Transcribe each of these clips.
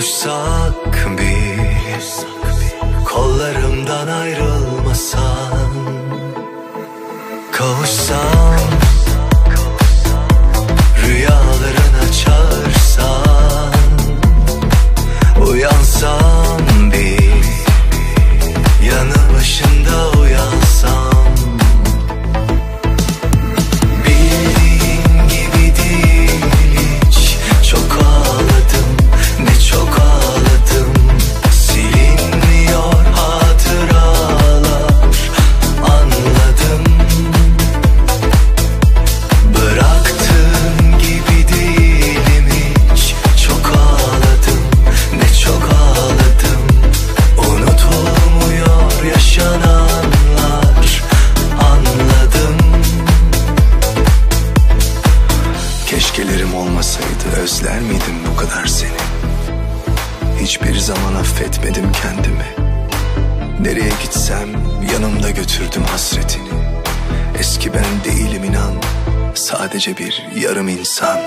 buluşsak biz Kollarımdan ayrılmasan. Kavuşsam Rüyalarına çağırsan Uyansan hiçbir zaman affetmedim kendimi. Nereye gitsem yanımda götürdüm hasretini. Eski ben değilim inan Sadece bir yarım insan.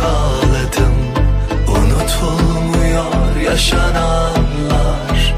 çok ağladım. Unutulmuyor yaşananlar.